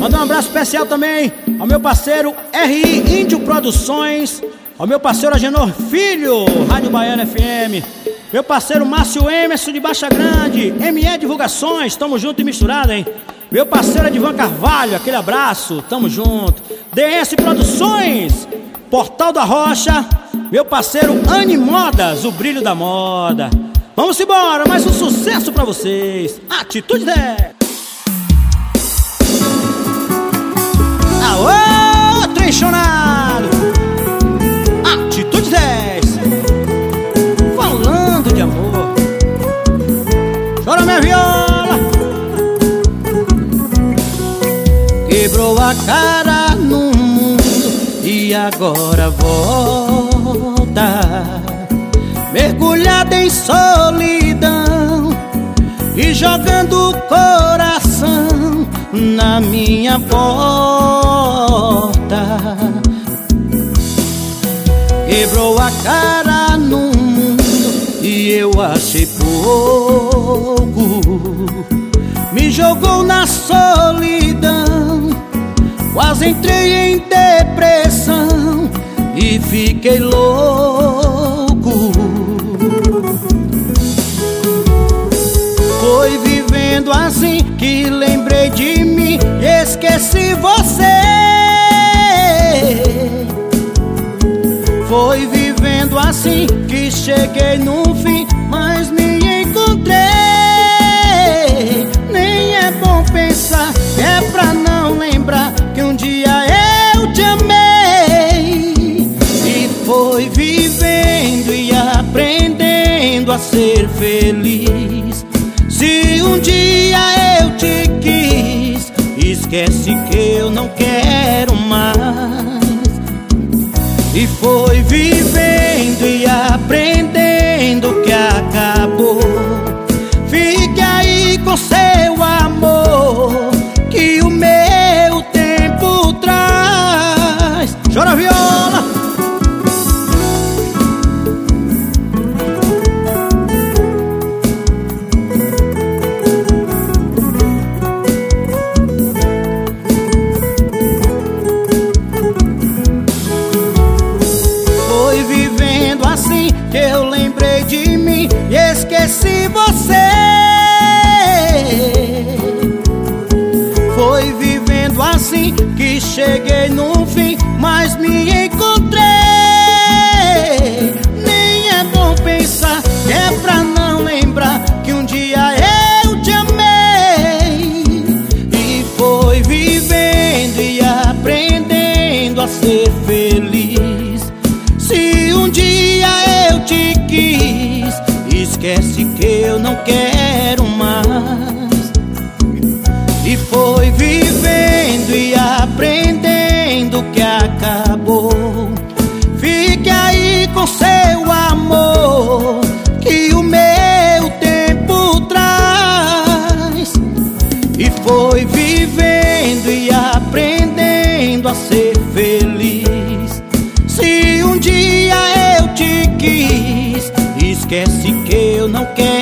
Mandar um abraço especial também ao meu parceiro RI Índio Produções, ao meu parceiro Agenor Filho, Rádio Baiana FM, meu parceiro Márcio Emerson de Baixa Grande, ME Divulgações, tamo junto e misturado, hein? Meu parceiro Edvan Carvalho, aquele abraço, tamo junto. DS Produções, Portal da Rocha, meu parceiro Animodas, o brilho da moda. Vamos embora, mais um sucesso pra vocês. Atitude 10. Quebrou a cara no mundo e agora volta mergulhada em solidão e jogando o coração na minha porta. Quebrou a cara no mundo e eu achei pouco. Me jogou na solidão, quase entrei em depressão e fiquei louco. Foi vivendo assim que lembrei de mim e esqueci você. Foi vivendo assim que cheguei no fim, mas me a ser feliz. Se um dia eu te quis, esquece que eu não quero mais. E foi vivendo e aprendendo não quero mais. E foi vivendo e aprendendo que acabou. Fique aí com seu amor, que o meu tempo traz. E foi vivendo e aprendendo a ser feliz. Se um dia eu te quis, esquece que eu não quero.